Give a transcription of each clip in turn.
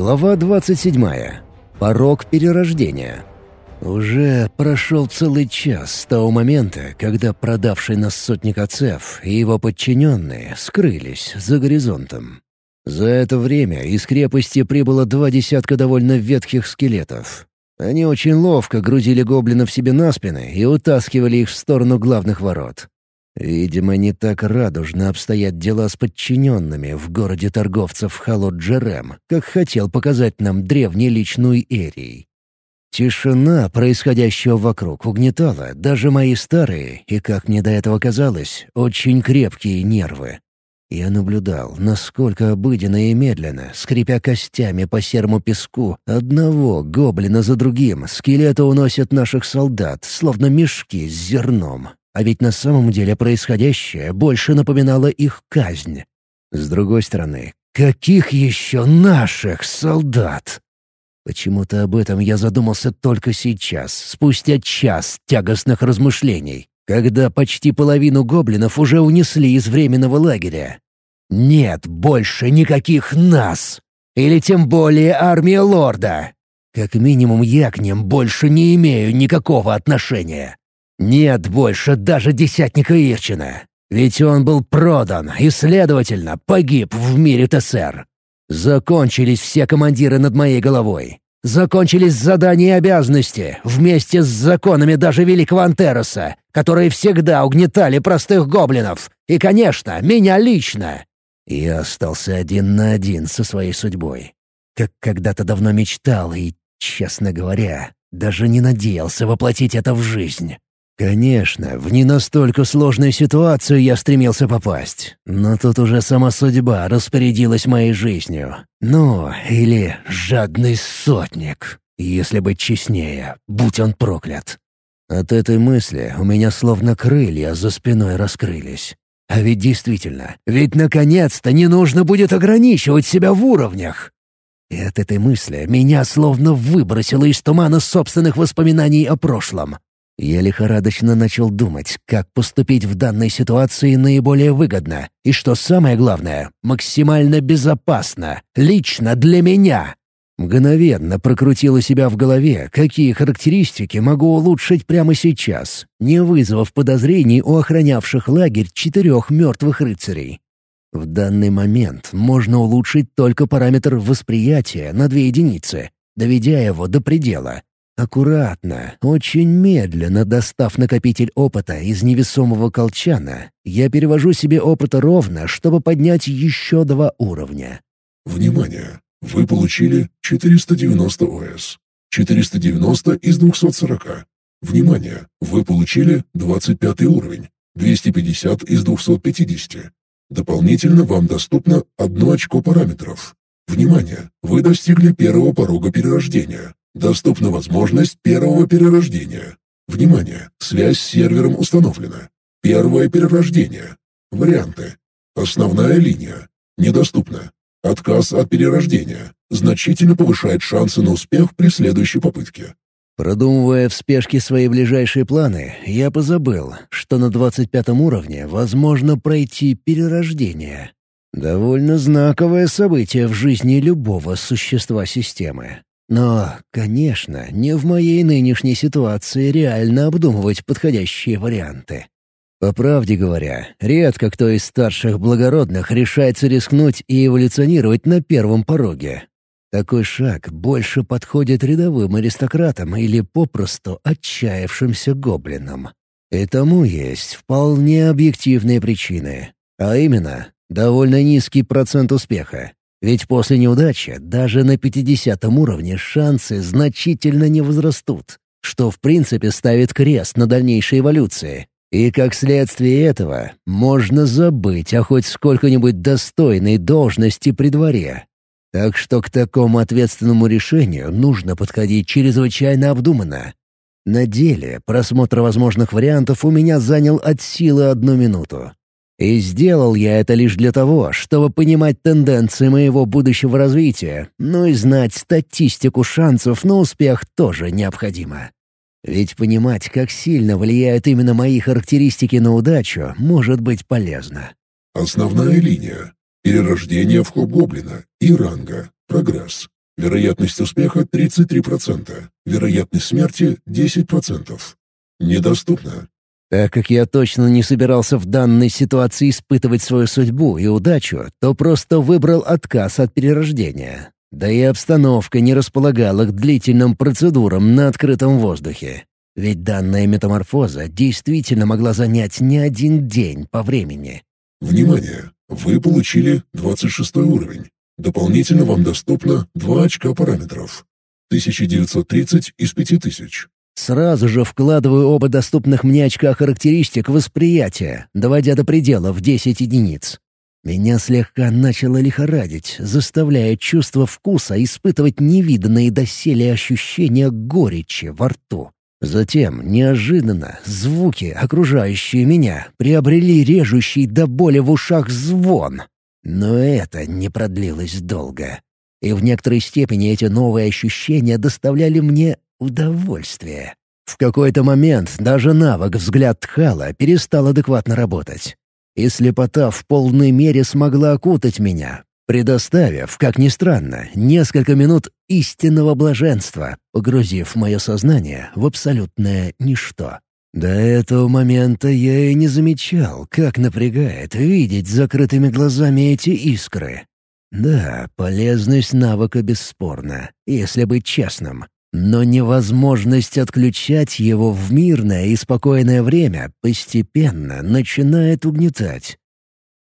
Глава 27. Порог перерождения. Уже прошел целый час с того момента, когда продавший нас сотник Ацеф и его подчиненные скрылись за горизонтом. За это время из крепости прибыло два десятка довольно ветхих скелетов. Они очень ловко грузили гоблинов себе на спины и утаскивали их в сторону главных ворот. Видимо, не так радужно обстоят дела с подчиненными в городе торговцев Халот-Джерем, как хотел показать нам древний личный Эрий. Тишина происходящего вокруг угнетала даже мои старые и, как мне до этого казалось, очень крепкие нервы. Я наблюдал, насколько обыденно и медленно, скрипя костями по серому песку, одного гоблина за другим скелеты уносят наших солдат, словно мешки с зерном. А ведь на самом деле происходящее больше напоминало их казнь. С другой стороны, каких еще наших солдат? Почему-то об этом я задумался только сейчас, спустя час тягостных размышлений, когда почти половину гоблинов уже унесли из временного лагеря. Нет больше никаких нас! Или тем более армия лорда! Как минимум я к ним больше не имею никакого отношения. Нет больше даже десятника Ирчина. Ведь он был продан и, следовательно, погиб в мире ТСР. Закончились все командиры над моей головой. Закончились задания и обязанности, вместе с законами даже Великого Антероса, которые всегда угнетали простых гоблинов. И, конечно, меня лично. Я остался один на один со своей судьбой. Как когда-то давно мечтал и, честно говоря, даже не надеялся воплотить это в жизнь. Конечно, в не настолько сложную ситуацию я стремился попасть, но тут уже сама судьба распорядилась моей жизнью. Ну, или жадный сотник, если быть честнее, будь он проклят. От этой мысли у меня словно крылья за спиной раскрылись. А ведь действительно, ведь наконец-то не нужно будет ограничивать себя в уровнях. И от этой мысли меня словно выбросило из тумана собственных воспоминаний о прошлом. Я лихорадочно начал думать, как поступить в данной ситуации наиболее выгодно и, что самое главное, максимально безопасно, лично для меня. Мгновенно прокрутила себя в голове, какие характеристики могу улучшить прямо сейчас, не вызвав подозрений у охранявших лагерь четырех мертвых рыцарей. В данный момент можно улучшить только параметр восприятия на две единицы, доведя его до предела — Аккуратно, очень медленно достав накопитель опыта из невесомого колчана, я перевожу себе опыта ровно, чтобы поднять еще два уровня. Внимание! Вы получили 490 ОС. 490 из 240. Внимание! Вы получили 25 уровень. 250 из 250. Дополнительно вам доступно одно очко параметров. Внимание! Вы достигли первого порога перерождения. Доступна возможность первого перерождения. Внимание! Связь с сервером установлена. Первое перерождение. Варианты. Основная линия. Недоступна. Отказ от перерождения. Значительно повышает шансы на успех при следующей попытке. Продумывая в спешке свои ближайшие планы, я позабыл, что на 25 уровне возможно пройти перерождение. Довольно знаковое событие в жизни любого существа системы. Но, конечно, не в моей нынешней ситуации реально обдумывать подходящие варианты. По правде говоря, редко кто из старших благородных решается рискнуть и эволюционировать на первом пороге. Такой шаг больше подходит рядовым аристократам или попросту отчаявшимся гоблинам. И тому есть вполне объективные причины. А именно, довольно низкий процент успеха. Ведь после неудачи даже на 50 уровне шансы значительно не возрастут, что в принципе ставит крест на дальнейшей эволюции. И как следствие этого, можно забыть о хоть сколько-нибудь достойной должности при дворе. Так что к такому ответственному решению нужно подходить чрезвычайно обдуманно. На деле просмотр возможных вариантов у меня занял от силы одну минуту. И сделал я это лишь для того, чтобы понимать тенденции моего будущего развития, но и знать статистику шансов на успех тоже необходимо. Ведь понимать, как сильно влияют именно мои характеристики на удачу, может быть полезно. Основная линия. Перерождение в хоб-гоблина и ранга. Прогресс. Вероятность успеха 33%. Вероятность смерти 10%. Недоступно. Так как я точно не собирался в данной ситуации испытывать свою судьбу и удачу, то просто выбрал отказ от перерождения. Да и обстановка не располагала к длительным процедурам на открытом воздухе. Ведь данная метаморфоза действительно могла занять не один день по времени. Внимание! Вы получили 26 уровень. Дополнительно вам доступно 2 очка параметров. 1930 из 5000. Сразу же вкладываю оба доступных мне очка характеристик в восприятие, доводя до предела в 10 единиц. Меня слегка начало лихорадить, заставляя чувство вкуса испытывать невиданные доселе ощущения горечи во рту. Затем, неожиданно, звуки, окружающие меня, приобрели режущий до боли в ушах звон. Но это не продлилось долго. И в некоторой степени эти новые ощущения доставляли мне удовольствие. В какой-то момент даже навык «Взгляд Тхала» перестал адекватно работать и слепота в полной мере смогла окутать меня, предоставив, как ни странно, несколько минут истинного блаженства, погрузив мое сознание в абсолютное ничто. До этого момента я и не замечал, как напрягает видеть закрытыми глазами эти искры. Да, полезность навыка бесспорна, если быть честным. Но невозможность отключать его в мирное и спокойное время постепенно начинает угнетать.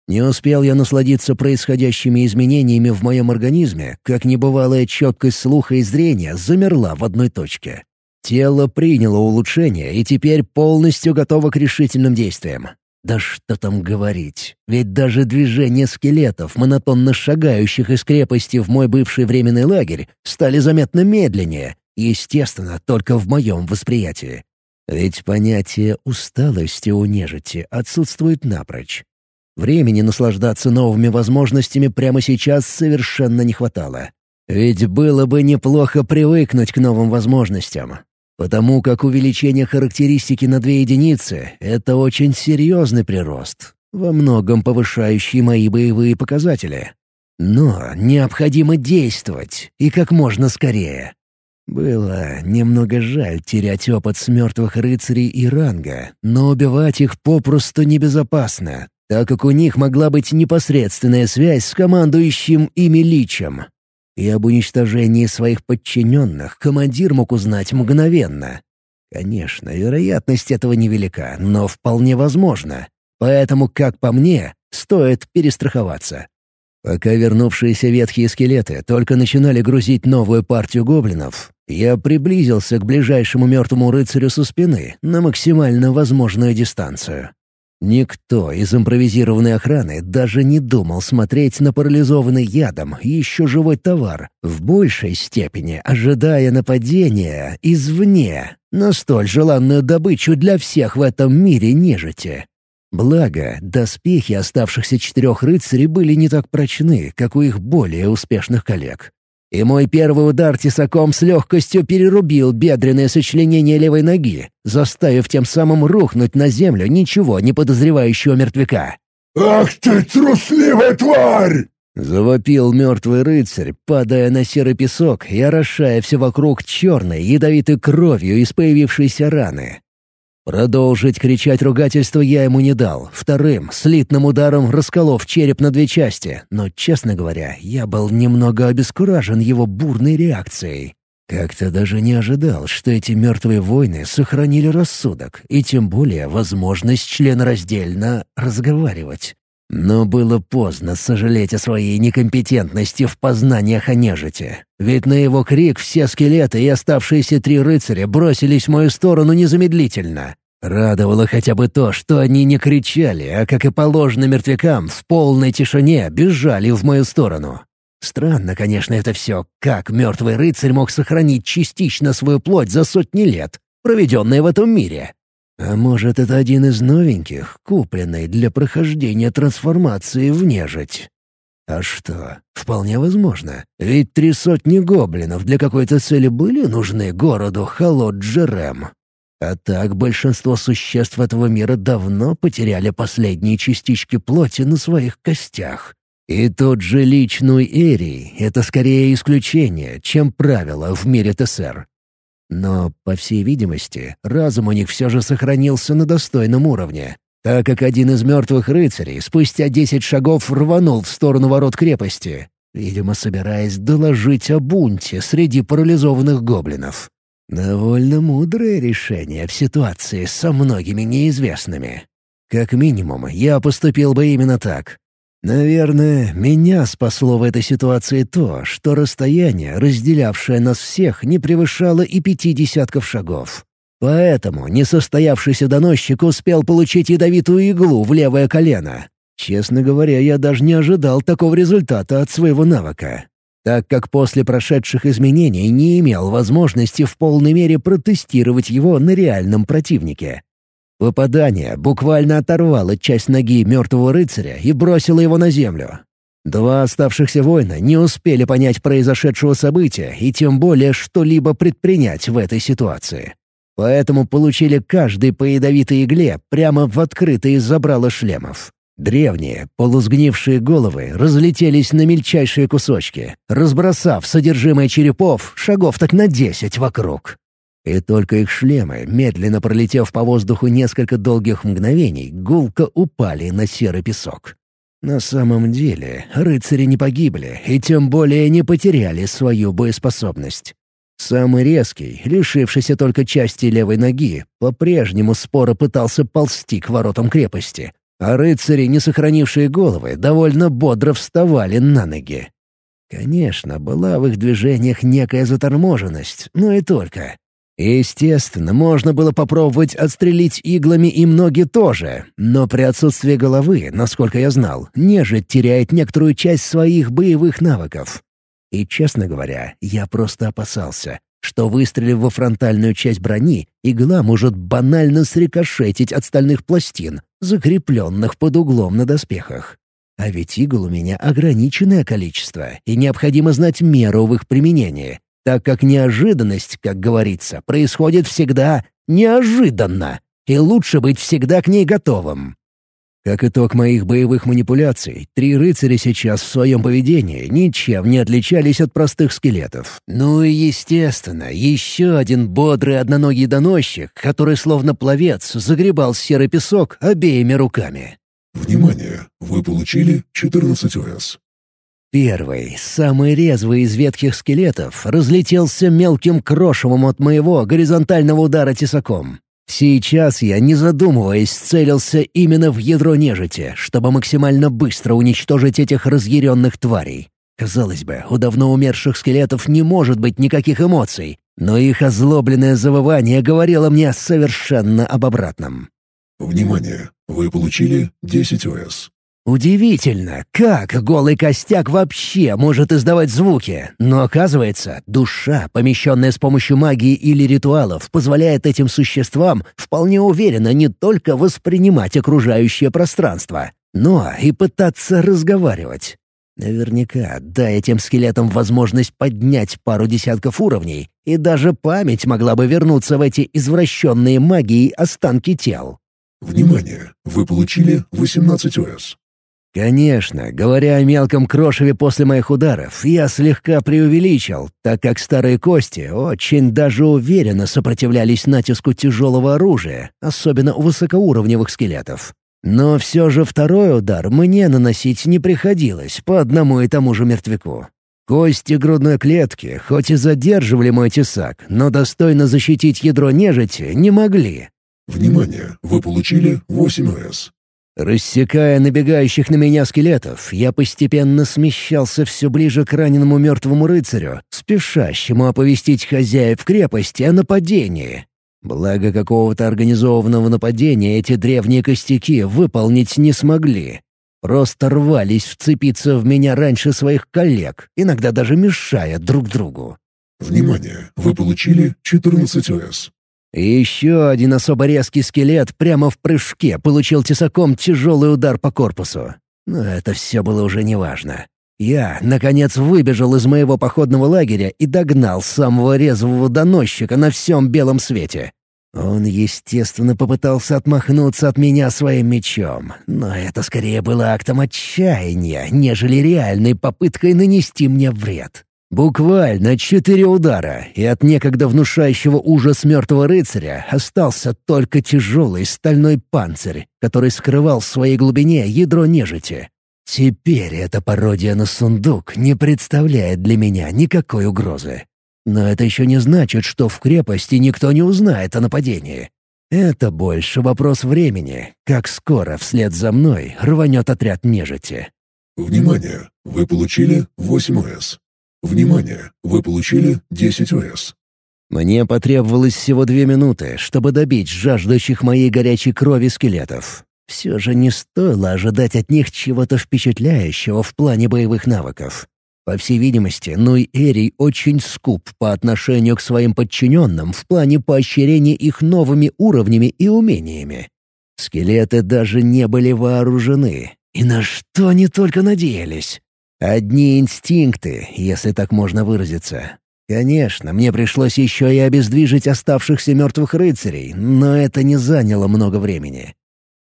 Не успел я насладиться происходящими изменениями в моем организме, как небывалая четкость слуха и зрения замерла в одной точке. Тело приняло улучшение и теперь полностью готово к решительным действиям. Да что там говорить, ведь даже движения скелетов, монотонно шагающих из крепости в мой бывший временный лагерь, стали заметно медленнее, Естественно, только в моем восприятии. Ведь понятие усталости у нежити отсутствует напрочь. Времени наслаждаться новыми возможностями прямо сейчас совершенно не хватало. Ведь было бы неплохо привыкнуть к новым возможностям. Потому как увеличение характеристики на две единицы — это очень серьезный прирост, во многом повышающий мои боевые показатели. Но необходимо действовать, и как можно скорее. Было немного жаль терять опыт с мертвых рыцарей и ранга, но убивать их попросту небезопасно, так как у них могла быть непосредственная связь с командующим ими личем. И об уничтожении своих подчиненных командир мог узнать мгновенно. Конечно, вероятность этого невелика, но вполне возможно. Поэтому, как по мне, стоит перестраховаться. Пока вернувшиеся ветхие скелеты только начинали грузить новую партию гоблинов, я приблизился к ближайшему мертвому рыцарю со спины на максимально возможную дистанцию. Никто из импровизированной охраны даже не думал смотреть на парализованный ядом еще живой товар, в большей степени ожидая нападения извне на столь желанную добычу для всех в этом мире нежити. Благо, доспехи оставшихся четырех рыцарей были не так прочны, как у их более успешных коллег. И мой первый удар тесаком с легкостью перерубил бедренное сочленение левой ноги, заставив тем самым рухнуть на землю ничего не подозревающего мертвяка. «Ах ты, трусливая тварь!» Завопил мертвый рыцарь, падая на серый песок и орошая все вокруг черной, ядовитой кровью из появившейся раны. Продолжить кричать ругательство я ему не дал. Вторым, слитным ударом расколов череп на две части. Но, честно говоря, я был немного обескуражен его бурной реакцией. Как-то даже не ожидал, что эти мертвые воины сохранили рассудок и тем более возможность членораздельно разговаривать. Но было поздно сожалеть о своей некомпетентности в познаниях о нежити. Ведь на его крик все скелеты и оставшиеся три рыцаря бросились в мою сторону незамедлительно. Радовало хотя бы то, что они не кричали, а, как и положено мертвякам, в полной тишине бежали в мою сторону. Странно, конечно, это все, как мертвый рыцарь мог сохранить частично свою плоть за сотни лет, проведенные в этом мире. А может, это один из новеньких, купленный для прохождения трансформации в нежить? А что, вполне возможно. Ведь три сотни гоблинов для какой-то цели были нужны городу Халот-Джерем. А так большинство существ этого мира давно потеряли последние частички плоти на своих костях. И тот же личный Эрий — это скорее исключение, чем правило в мире ТСР. Но, по всей видимости, разум у них все же сохранился на достойном уровне, так как один из мертвых рыцарей спустя десять шагов рванул в сторону ворот крепости, видимо, собираясь доложить о бунте среди парализованных гоблинов. Довольно мудрое решение в ситуации со многими неизвестными. Как минимум, я поступил бы именно так. Наверное, меня спасло в этой ситуации то, что расстояние, разделявшее нас всех, не превышало и пяти десятков шагов. Поэтому несостоявшийся доносчик успел получить ядовитую иглу в левое колено. Честно говоря, я даже не ожидал такого результата от своего навыка, так как после прошедших изменений не имел возможности в полной мере протестировать его на реальном противнике. Попадание буквально оторвало часть ноги мертвого рыцаря и бросило его на землю. Два оставшихся воина не успели понять произошедшего события и тем более что-либо предпринять в этой ситуации. Поэтому получили каждый по ядовитой игле прямо в открытые забрала шлемов. Древние, полусгнившие головы разлетелись на мельчайшие кусочки, разбросав содержимое черепов шагов так на десять вокруг. И только их шлемы, медленно пролетев по воздуху несколько долгих мгновений, гулко упали на серый песок. На самом деле, рыцари не погибли и тем более не потеряли свою боеспособность. Самый резкий, лишившийся только части левой ноги, по-прежнему споро пытался ползти к воротам крепости, а рыцари, не сохранившие головы, довольно бодро вставали на ноги. Конечно, была в их движениях некая заторможенность, но и только. Естественно, можно было попробовать отстрелить иглами и ноги тоже, но при отсутствии головы, насколько я знал, нежить теряет некоторую часть своих боевых навыков. И, честно говоря, я просто опасался, что, выстрелив во фронтальную часть брони, игла может банально срикошетить от стальных пластин, закрепленных под углом на доспехах. А ведь игл у меня ограниченное количество, и необходимо знать меру в их применении, так как неожиданность, как говорится, происходит всегда неожиданно, и лучше быть всегда к ней готовым. Как итог моих боевых манипуляций, три рыцаря сейчас в своем поведении ничем не отличались от простых скелетов. Ну и, естественно, еще один бодрый одноногий доносчик, который словно пловец загребал серый песок обеими руками. Внимание! Вы получили 14 ОС. Первый, самый резвый из ветхих скелетов, разлетелся мелким крошевом от моего горизонтального удара тесаком. Сейчас я, не задумываясь, целился именно в ядро нежити, чтобы максимально быстро уничтожить этих разъяренных тварей. Казалось бы, у давно умерших скелетов не может быть никаких эмоций, но их озлобленное завывание говорило мне совершенно об обратном. Внимание! Вы получили 10 ОС. Удивительно, как голый костяк вообще может издавать звуки, но оказывается, душа, помещенная с помощью магии или ритуалов, позволяет этим существам вполне уверенно не только воспринимать окружающее пространство, но и пытаться разговаривать. Наверняка, дай этим скелетам возможность поднять пару десятков уровней, и даже память могла бы вернуться в эти извращенные магией останки тел. Внимание! Вы получили 18 ОС. Конечно, говоря о мелком крошеве после моих ударов, я слегка преувеличил, так как старые кости очень даже уверенно сопротивлялись натиску тяжелого оружия, особенно у высокоуровневых скелетов. Но все же второй удар мне наносить не приходилось по одному и тому же мертвяку. Кости грудной клетки хоть и задерживали мой тесак, но достойно защитить ядро нежити не могли. Внимание! Вы получили 8 ОС. Рассекая набегающих на меня скелетов, я постепенно смещался все ближе к раненому мертвому рыцарю, спешащему оповестить хозяев крепости о нападении. Благо какого-то организованного нападения эти древние костяки выполнить не смогли. Просто рвались вцепиться в меня раньше своих коллег, иногда даже мешая друг другу. Внимание! Вы получили 14 ОС. И еще один особо резкий скелет прямо в прыжке получил тесаком тяжелый удар по корпусу. Но это все было уже неважно. Я, наконец, выбежал из моего походного лагеря и догнал самого резвого доносчика на всем белом свете. Он, естественно, попытался отмахнуться от меня своим мечом, но это скорее было актом отчаяния, нежели реальной попыткой нанести мне вред. Буквально четыре удара, и от некогда внушающего ужас мертвого рыцаря остался только тяжелый стальной панцирь, который скрывал в своей глубине ядро нежити. Теперь эта пародия на сундук не представляет для меня никакой угрозы. Но это еще не значит, что в крепости никто не узнает о нападении. Это больше вопрос времени, как скоро вслед за мной рванет отряд нежити. Внимание! Вы получили 8 ОС. Внимание! Вы получили 10 ОС. Мне потребовалось всего две минуты, чтобы добить жаждущих моей горячей крови скелетов. Все же не стоило ожидать от них чего-то впечатляющего в плане боевых навыков. По всей видимости, Нуй Эрий очень скуп по отношению к своим подчиненным в плане поощрения их новыми уровнями и умениями. Скелеты даже не были вооружены. И на что они только надеялись? Одни инстинкты, если так можно выразиться. Конечно, мне пришлось еще и обездвижить оставшихся мертвых рыцарей, но это не заняло много времени.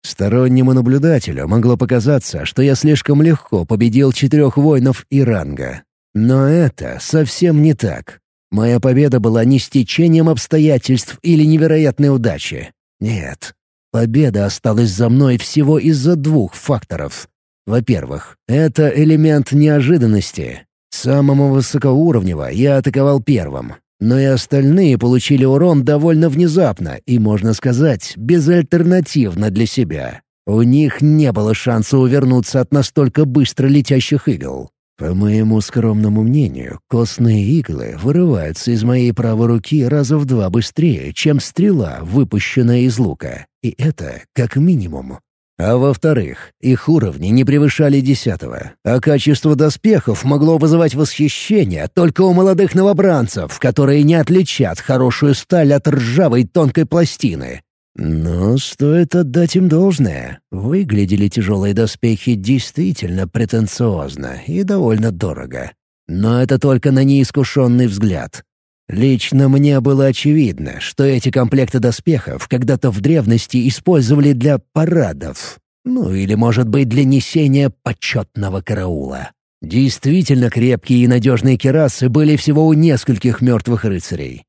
Стороннему наблюдателю могло показаться, что я слишком легко победил четырех воинов Иранга. Но это совсем не так. Моя победа была не стечением обстоятельств или невероятной удачи. Нет. Победа осталась за мной всего из-за двух факторов. Во-первых, это элемент неожиданности. Самого высокоуровневого я атаковал первым, но и остальные получили урон довольно внезапно и, можно сказать, безальтернативно для себя. У них не было шанса увернуться от настолько быстро летящих игл. По моему скромному мнению, костные иглы вырываются из моей правой руки раза в два быстрее, чем стрела, выпущенная из лука. И это как минимум. А во-вторых, их уровни не превышали десятого, а качество доспехов могло вызывать восхищение только у молодых новобранцев, которые не отличат хорошую сталь от ржавой тонкой пластины. Но стоит отдать им должное. Выглядели тяжелые доспехи действительно претенциозно и довольно дорого. Но это только на неискушенный взгляд. Лично мне было очевидно, что эти комплекты доспехов когда-то в древности использовали для парадов. Ну или, может быть, для несения почетного караула. Действительно крепкие и надежные керасы были всего у нескольких мертвых рыцарей.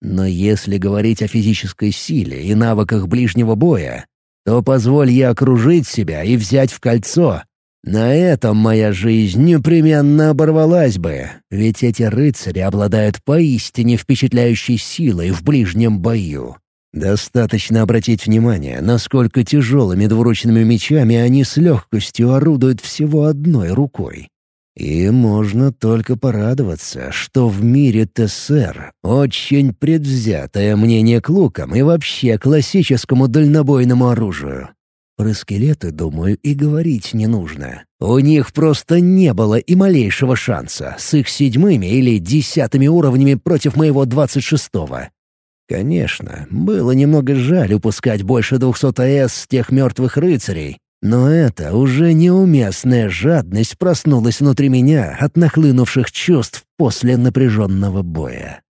Но если говорить о физической силе и навыках ближнего боя, то позволь я окружить себя и взять в кольцо, на этом моя жизнь непременно оборвалась бы, ведь эти рыцари обладают поистине впечатляющей силой в ближнем бою. Достаточно обратить внимание, насколько тяжелыми двуручными мечами они с легкостью орудуют всего одной рукой. И можно только порадоваться, что в мире ТСР очень предвзятое мнение к лукам и вообще классическому дальнобойному оружию. Про скелеты, думаю, и говорить не нужно. У них просто не было и малейшего шанса с их седьмыми или десятыми уровнями против моего двадцать шестого. Конечно, было немного жаль упускать больше двухсот АЭС с тех мертвых рыцарей, но это уже неуместная жадность проснулась внутри меня от нахлынувших чувств после напряженного боя.